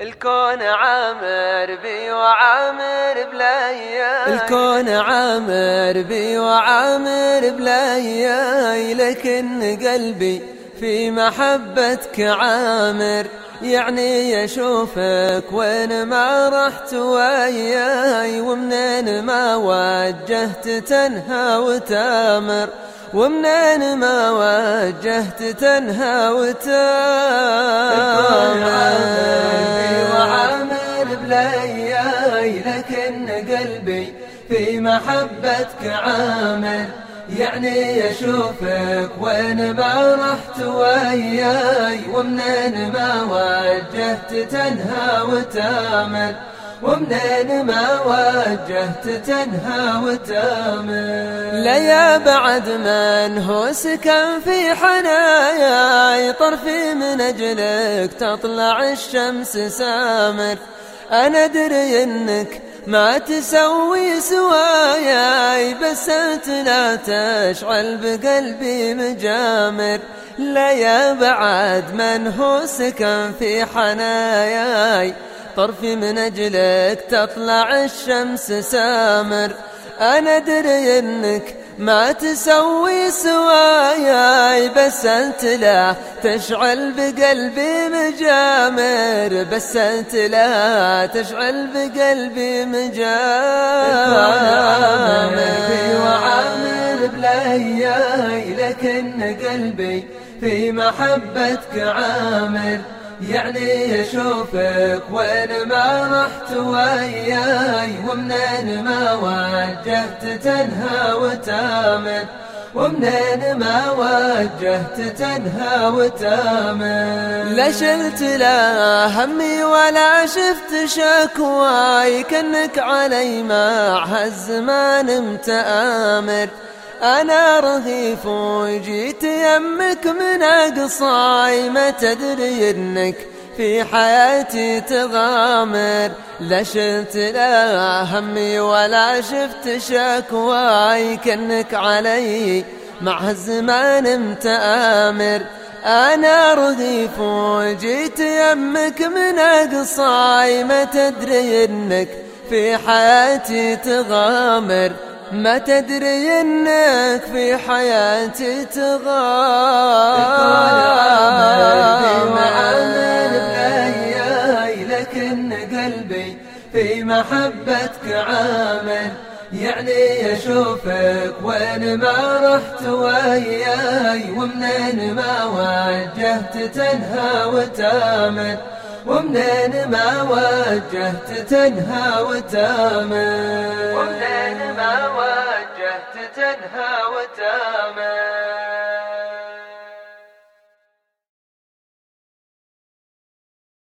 الكون عامر بي وعامر بلاياي. الكون عامر بي وعامر بلاياي. لكن قلبي في محبتك عامر. يعني يشوفك وين ما رحت وياي. ومنين ما وجهت تنهى وتامر. ومنين ما وجهت تنهى وتامر وعامر بلاياي لكن قلبي في محبتك عامر يعني يشوفك وين ما رحت وياي ومنين ما وجهت تنهى وتامر ومنين ما وجهت تنهى وتامر. لا يا بعد من هو سكن في حناياي طرفي من أجلك تطلع الشمس سامر. أنا أدري إنك ما تسوي سواياي بس أنت لا تشعل بقلبي مجامر. لا يا بعد من هو سكن في حناياي طرفي من أجلك تطلع الشمس سامر. أنا أدري إنك ما تسوي سواياي بس أنت لا تشعل بقلبي مجامر. بس أنت لا تشعل بقلبي مجامر. وعامر بلاياي لكن قلبي في محبتك عامر. يعني يشوفك وين ما رحت وياي ومنين ما وجهت تنهى وتامر ومنين ما وجهت تنهى وتامر لا شلت لا همي ولا شفت شكواي كنك علي مع هالزمان متآمر أنا رغيف وجيت يمك من أقصاي ما تدري إنك في حياتي تغامر. لا شلت لا همي ولا شفت شكواي كنك علي مع هالزمان متآمر أنا رغيف وجيت يمك من أقصاي ما تدري إنك في حياتي تغامر. ما تدري إنك في حياتي تغامر معامل بلاياي لكن قلبي في محبتك عامل. يعني يشوفك وين ما رحت وياي ومنين ما وجهت تنهى وتامر ومنين ما وجهت تنهى وتامر ومنين ما وجهت تنهى وتامر